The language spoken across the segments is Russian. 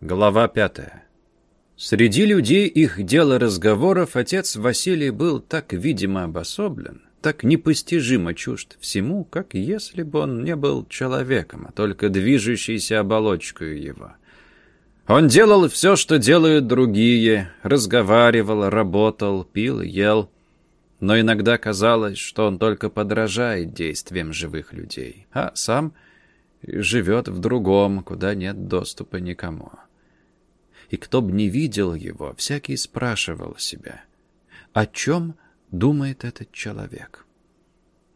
Глава пятая. Среди людей их дел и разговоров отец Василий был так видимо обособлен, так непостижимо чужд всему, как если бы он не был человеком, а только движущейся оболочкой его. Он делал все, что делают другие, разговаривал, работал, пил, ел, но иногда казалось, что он только подражает действиям живых людей, а сам живет в другом, куда нет доступа никому и кто б не видел его, всякий спрашивал себя, о чем думает этот человек.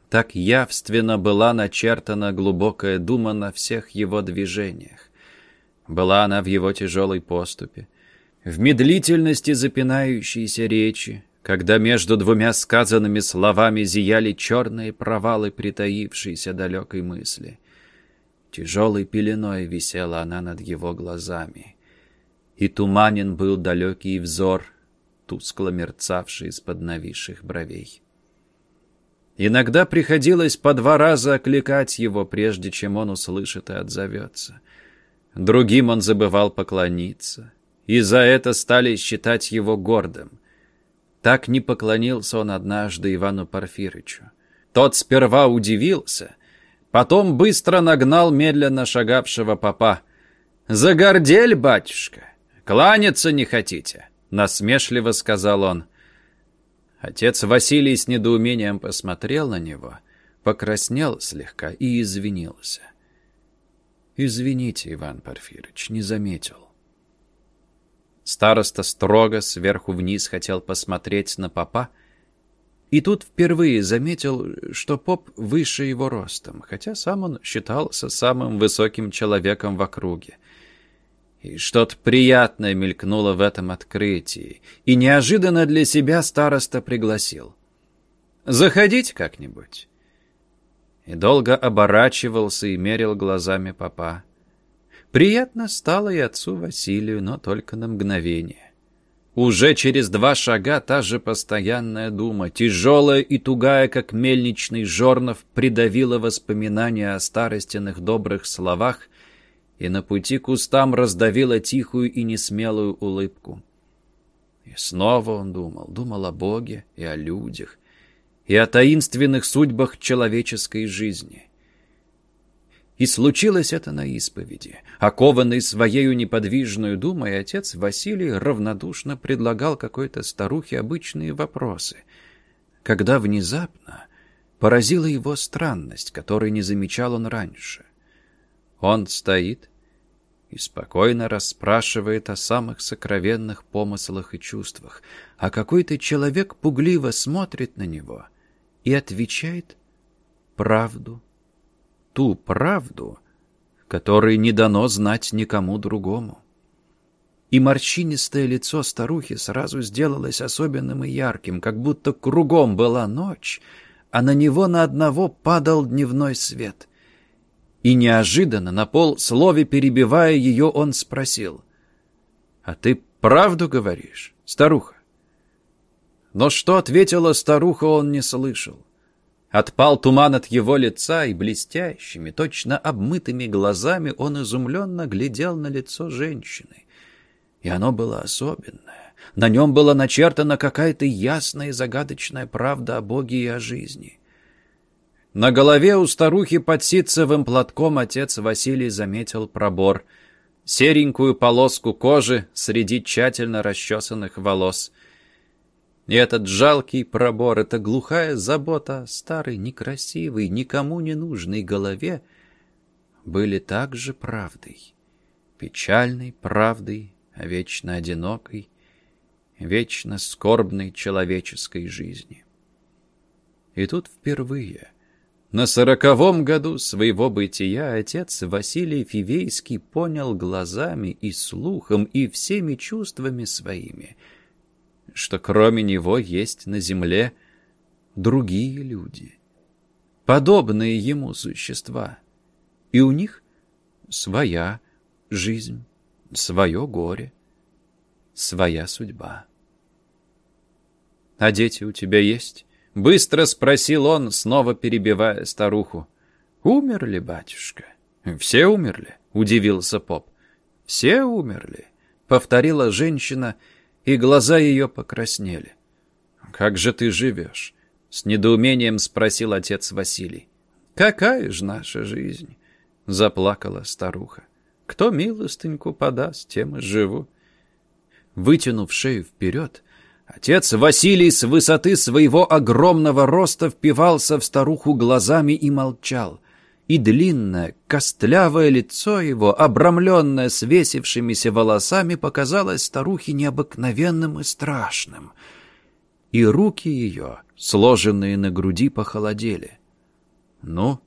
Так явственно была начертана глубокая дума на всех его движениях. Была она в его тяжелой поступе, в медлительности запинающейся речи, когда между двумя сказанными словами зияли черные провалы притаившейся далекой мысли. Тяжелой пеленой висела она над его глазами и туманен был далекий взор, тускло мерцавший из-под нависших бровей. Иногда приходилось по два раза окликать его, прежде чем он услышит и отзовется. Другим он забывал поклониться, и за это стали считать его гордым. Так не поклонился он однажды Ивану Порфирычу. Тот сперва удивился, потом быстро нагнал медленно шагавшего папа. «Загордель, батюшка! «Кланяться не хотите?» — насмешливо сказал он. Отец Василий с недоумением посмотрел на него, покраснел слегка и извинился. «Извините, Иван Порфирыч, не заметил». Староста строго сверху вниз хотел посмотреть на попа, и тут впервые заметил, что поп выше его ростом, хотя сам он считался самым высоким человеком в округе. И что-то приятное мелькнуло в этом открытии, и неожиданно для себя староста пригласил. «Заходите как-нибудь». И долго оборачивался и мерил глазами папа. Приятно стало и отцу Василию, но только на мгновение. Уже через два шага та же постоянная дума, тяжелая и тугая, как мельничный жорнов, придавила воспоминания о старостиных добрых словах и на пути к устам раздавила тихую и несмелую улыбку. И снова он думал, думал о Боге и о людях, и о таинственных судьбах человеческой жизни. И случилось это на исповеди. Окованный своею неподвижную думой, отец Василий равнодушно предлагал какой-то старухе обычные вопросы, когда внезапно поразила его странность, которой не замечал он раньше. Он стоит, и спокойно расспрашивает о самых сокровенных помыслах и чувствах, а какой-то человек пугливо смотрит на него и отвечает правду, ту правду, которой не дано знать никому другому. И морщинистое лицо старухи сразу сделалось особенным и ярким, как будто кругом была ночь, а на него на одного падал дневной свет — и неожиданно, на пол слове перебивая ее, он спросил. «А ты правду говоришь, старуха?» Но что ответила старуха, он не слышал. Отпал туман от его лица, и блестящими, точно обмытыми глазами он изумленно глядел на лицо женщины. И оно было особенное. На нем была начертана какая-то ясная и загадочная правда о Боге и о жизни. На голове у старухи под ситцевым платком отец Василий заметил пробор. Серенькую полоску кожи среди тщательно расчесанных волос. И этот жалкий пробор, эта глухая забота о старой, некрасивой, никому не нужной голове были также правдой. Печальной правдой о вечно одинокой, вечно скорбной человеческой жизни. И тут впервые на сороковом году своего бытия отец Василий Фивейский понял глазами и слухом и всеми чувствами своими, что кроме него есть на земле другие люди, подобные ему существа, и у них своя жизнь, свое горе, своя судьба. А дети у тебя есть? Быстро спросил он, снова перебивая старуху. «Умерли, батюшка?» «Все умерли?» — удивился поп. Все умерли, повторила женщина, и глаза ее покраснели. Как же ты живешь? С недоумением спросил отец Василий. Какая же наша жизнь? Заплакала старуха. Кто милостыньку подаст, тем и живу. Вытянув шею вперед, отец Василий с высоты своего огромного роста впивался в старуху глазами и молчал. И длинное, костлявое лицо его, обрамленное свесившимися волосами, показалось старухе необыкновенным и страшным. И руки ее, сложенные на груди, похолодели. «Ну,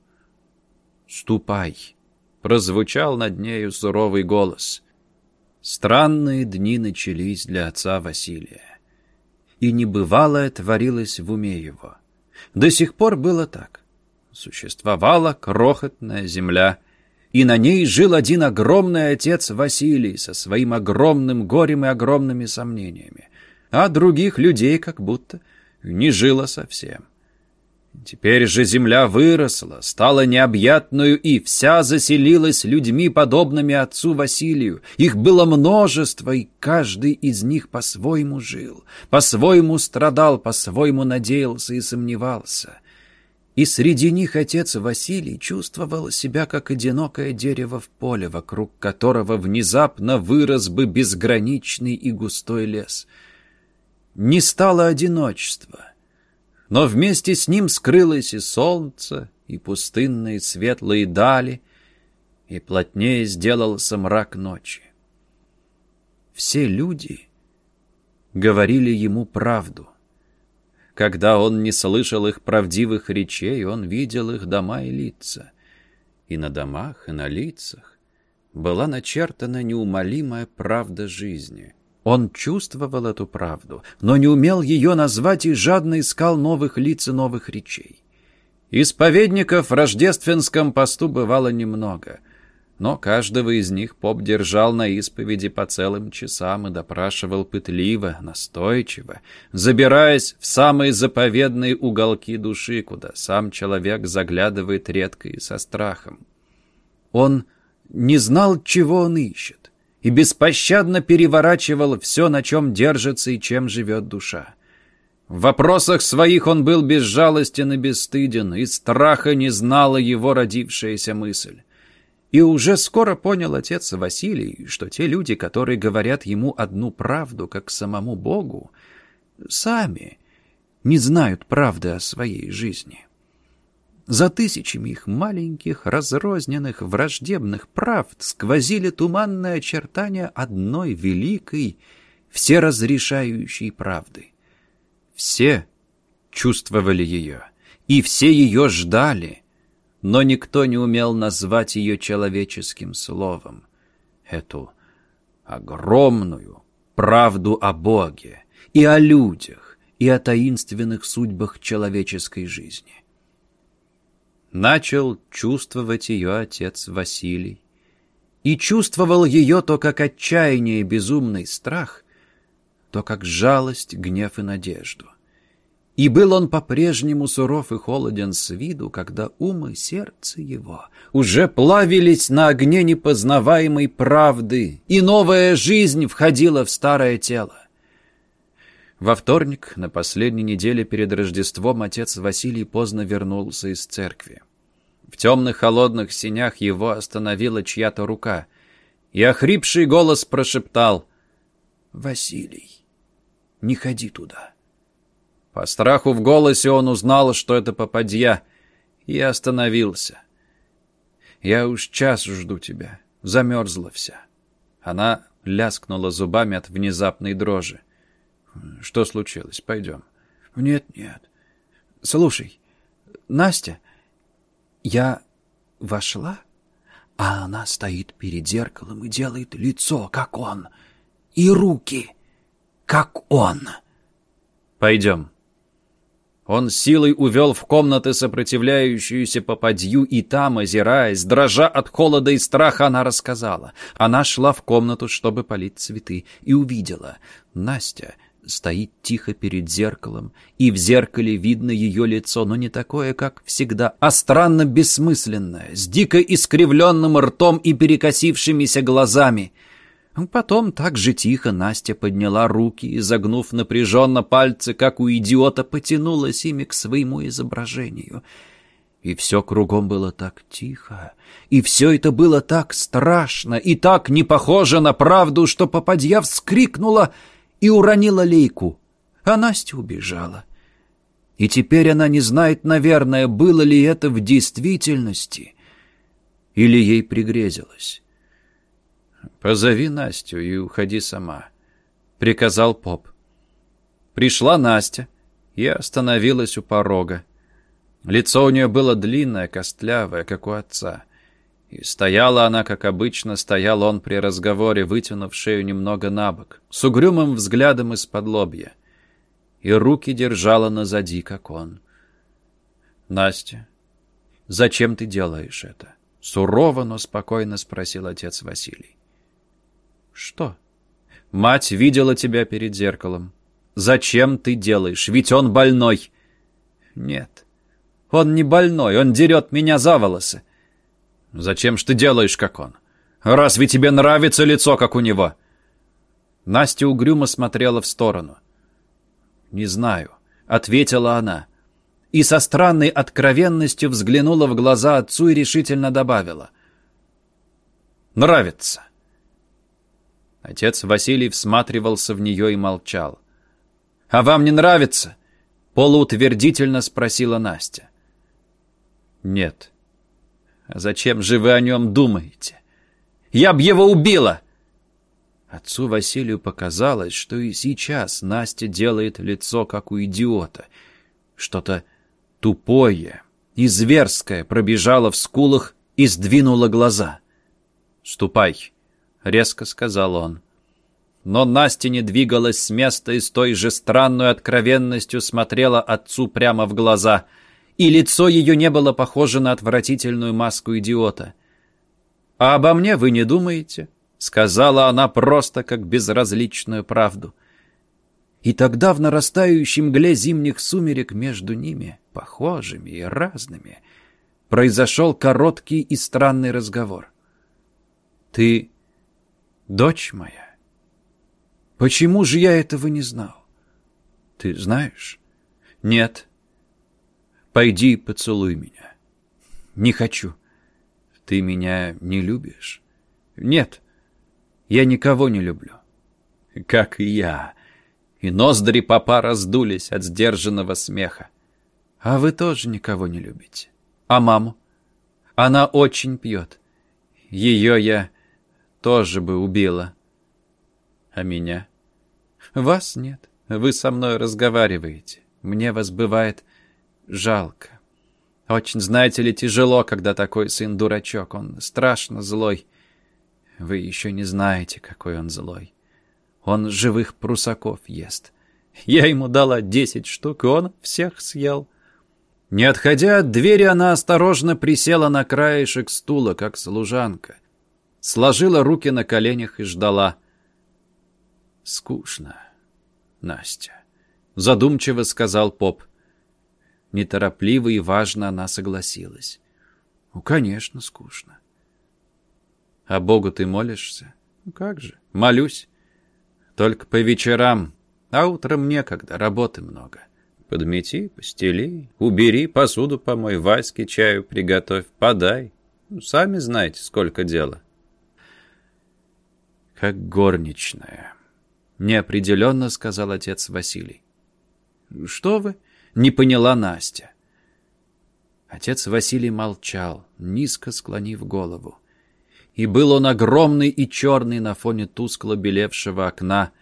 ступай!» — прозвучал над нею суровый голос — Странные дни начались для отца Василия. И небывалое творилось в уме его. До сих пор было так. Существовала крохотная земля, и на ней жил один огромный отец Василий со своим огромным горем и огромными сомнениями, а других людей как будто не жило совсем. Теперь же земля выросла, стала необъятную и вся заселилась людьми, подобными отцу Василию. Их было множество, и каждый из них по-своему жил, по-своему страдал, по-своему надеялся и сомневался. И среди них отец Василий чувствовал себя как одинокое дерево в поле, вокруг которого внезапно вырос бы безграничный и густой лес. Не стало одиночества — но вместе с ним скрылось и солнце, и пустынные светлые дали, и плотнее сделался мрак ночи. Все люди говорили ему правду. Когда он не слышал их правдивых речей, он видел их дома и лица. И на домах, и на лицах была начертана неумолимая правда жизни — он чувствовал эту правду, но не умел ее назвать и жадно искал новых лиц и новых речей. Исповедников в рождественском посту бывало немного, но каждого из них поп держал на исповеди по целым часам и допрашивал пытливо, настойчиво, забираясь в самые заповедные уголки души, куда сам человек заглядывает редко и со страхом. Он не знал, чего он ищет и беспощадно переворачивал все, на чем держится и чем живет душа. В вопросах своих он был безжалостен и бесстыден, и страха не знала его родившаяся мысль. И уже скоро понял отец Василий, что те люди, которые говорят ему одну правду, как самому Богу, сами не знают правды о своей жизни. За тысячами их маленьких, разрозненных, враждебных правд сквозили туманные очертания одной великой, всеразрешающей правды. Все чувствовали ее, и все ее ждали, но никто не умел назвать ее человеческим словом. Эту огромную правду о Боге и о людях, и о таинственных судьбах человеческой жизни начал чувствовать ее отец Василий. И чувствовал ее то как отчаяние и безумный страх, то как жалость, гнев и надежду. И был он по-прежнему суров и холоден с виду, когда ум и сердце его уже плавились на огне непознаваемой правды, и новая жизнь входила в старое тело. Во вторник, на последней неделе перед Рождеством, отец Василий поздно вернулся из церкви. В темных холодных синях его остановила чья-то рука, и охрипший голос прошептал «Василий, не ходи туда». По страху в голосе он узнал, что это попадья, и остановился. «Я уж час жду тебя, замерзла вся». Она ляскнула зубами от внезапной дрожи. Что случилось? Пойдем. Нет, нет. Слушай, Настя, я вошла, а она стоит перед зеркалом и делает лицо, как он, и руки, как он. Пойдем. Он силой увел в комнаты сопротивляющуюся попадью, и там, озираясь, дрожа от холода и страха, она рассказала. Она шла в комнату, чтобы полить цветы, и увидела. Настя стоит тихо перед зеркалом, и в зеркале видно ее лицо, но не такое, как всегда, а странно бессмысленное, с дико искривленным ртом и перекосившимися глазами — Потом так же тихо Настя подняла руки и, загнув напряженно пальцы, как у идиота, потянулась ими к своему изображению. И все кругом было так тихо, и все это было так страшно, и так не похоже на правду, что попадья вскрикнула и уронила лейку, а Настя убежала. И теперь она не знает, наверное, было ли это в действительности, или ей пригрезилось. «Позови Настю и уходи сама», — приказал поп. Пришла Настя и остановилась у порога. Лицо у нее было длинное, костлявое, как у отца. И стояла она, как обычно стоял он при разговоре, вытянув шею немного на бок, с угрюмым взглядом из-под лобья. И руки держала назади, как он. «Настя, зачем ты делаешь это?» Сурово, но спокойно спросил отец Василий. «Что?» «Мать видела тебя перед зеркалом. Зачем ты делаешь? Ведь он больной». «Нет, он не больной, он дерет меня за волосы». «Зачем ж ты делаешь, как он? Разве тебе нравится лицо, как у него?» Настя угрюмо смотрела в сторону. «Не знаю», — ответила она. И со странной откровенностью взглянула в глаза отцу и решительно добавила. «Нравится». Отец Василий всматривался в нее и молчал. «А вам не нравится?» — полуутвердительно спросила Настя. «Нет». «А зачем же вы о нем думаете? Я б его убила!» Отцу Василию показалось, что и сейчас Настя делает лицо, как у идиота. Что-то тупое и зверское пробежало в скулах и сдвинуло глаза. «Ступай!» резко сказал он. Но Настя не двигалась с места и с той же странной откровенностью смотрела отцу прямо в глаза, и лицо ее не было похоже на отвратительную маску идиота. «А обо мне вы не думаете?» — сказала она просто как безразличную правду. И тогда в нарастающей мгле зимних сумерек между ними, похожими и разными, произошел короткий и странный разговор. «Ты Дочь моя, почему же я этого не знал? Ты знаешь? Нет. Пойди поцелуй меня. Не хочу. Ты меня не любишь? Нет. Я никого не люблю. Как и я. И ноздри папа раздулись от сдержанного смеха. А вы тоже никого не любите. А маму? Она очень пьет. Ее я тоже бы убила. А меня? Вас нет. Вы со мной разговариваете. Мне вас бывает жалко. Очень, знаете ли, тяжело, когда такой сын дурачок. Он страшно злой. Вы еще не знаете, какой он злой. Он живых прусаков ест. Я ему дала десять штук, и он всех съел. Не отходя от двери, она осторожно присела на краешек стула, как служанка сложила руки на коленях и ждала. «Скучно, Настя», — задумчиво сказал поп. Неторопливо и важно она согласилась. «Ну, конечно, скучно». «А Богу ты молишься?» «Ну, как же, молюсь. Только по вечерам, а утром некогда, работы много». Подмети, постели, убери, посуду помой, Ваське чаю приготовь, подай. Ну, сами знаете, сколько дела как горничная», — неопределенно сказал отец Василий. «Что вы?» — не поняла Настя. Отец Василий молчал, низко склонив голову. И был он огромный и черный на фоне тускло белевшего окна,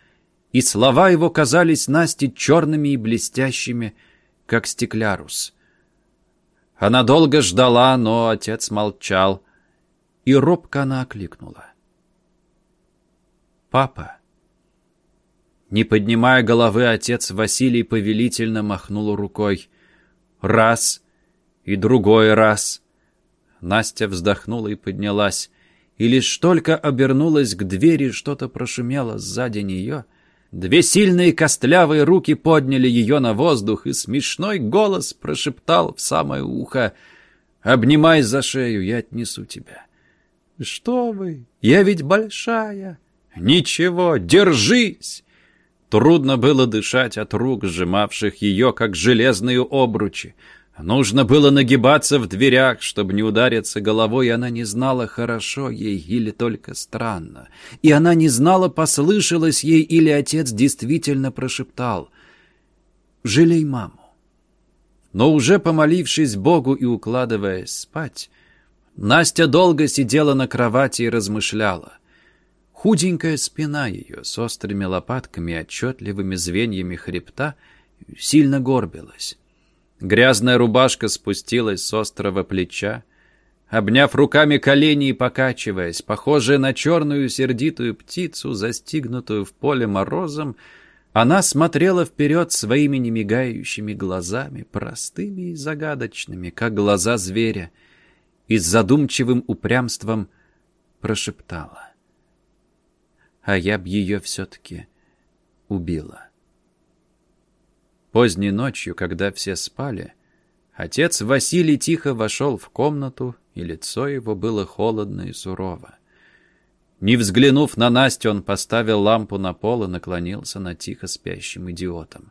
и слова его казались Насте черными и блестящими, как стеклярус. Она долго ждала, но отец молчал, и робко она окликнула. «Папа!» Не поднимая головы, отец Василий повелительно махнул рукой. «Раз!» и другой раз. Настя вздохнула и поднялась, и лишь только обернулась к двери, что-то прошумело сзади нее. Две сильные костлявые руки подняли ее на воздух, и смешной голос прошептал в самое ухо «Обнимай за шею, я отнесу тебя». «Что вы? Я ведь большая!» Ничего, держись!» Трудно было дышать от рук, сжимавших ее, как железные обручи. Нужно было нагибаться в дверях, чтобы не удариться головой, и она не знала, хорошо ей или только странно. И она не знала, послышалось ей или отец действительно прошептал «Жалей маму». Но уже помолившись Богу и укладываясь спать, Настя долго сидела на кровати и размышляла. Худенькая спина ее с острыми лопатками и отчетливыми звеньями хребта сильно горбилась. Грязная рубашка спустилась с острого плеча, обняв руками колени и покачиваясь, похожая на черную сердитую птицу, застигнутую в поле морозом, она смотрела вперед своими немигающими глазами, простыми и загадочными, как глаза зверя, и с задумчивым упрямством прошептала. А я б ее все-таки убила. Поздней ночью, когда все спали, отец Василий тихо вошел в комнату, и лицо его было холодно и сурово. Не взглянув на Настю, он поставил лампу на пол и наклонился над тихо спящим идиотом.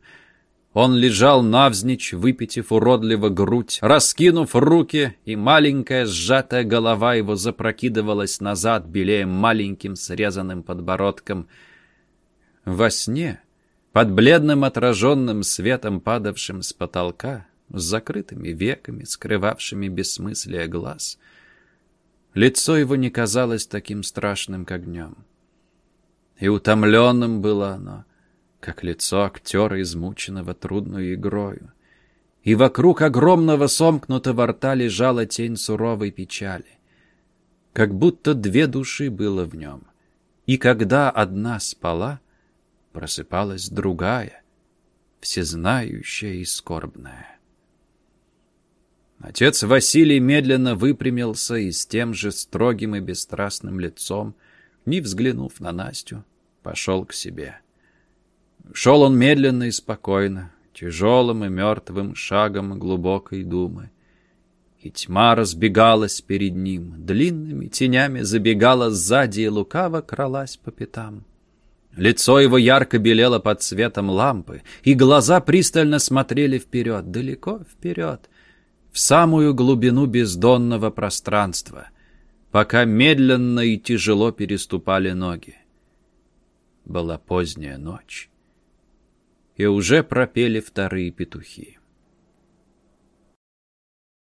Он лежал навзничь, выпитив уродливо грудь, раскинув руки, и маленькая сжатая голова его запрокидывалась назад, белее маленьким срезанным подбородком. Во сне, под бледным отраженным светом, падавшим с потолка, с закрытыми веками, скрывавшими бессмыслие глаз — Лицо его не казалось таким страшным, как днем. И утомленным было оно, как лицо актера, измученного трудной игрою. И вокруг огромного сомкнутого рта лежала тень суровой печали. Как будто две души было в нем. И когда одна спала, просыпалась другая, всезнающая и скорбная. Отец Василий медленно выпрямился и с тем же строгим и бесстрастным лицом, не взглянув на Настю, пошел к себе. Шел он медленно и спокойно, тяжелым и мертвым шагом глубокой думы. И тьма разбегалась перед ним, длинными тенями забегала сзади и лукаво кралась по пятам. Лицо его ярко белело под светом лампы, и глаза пристально смотрели вперед, далеко вперед, в самую глубину бездонного пространства, пока медленно и тяжело переступали ноги. Была поздняя ночь, и уже пропели вторые петухи.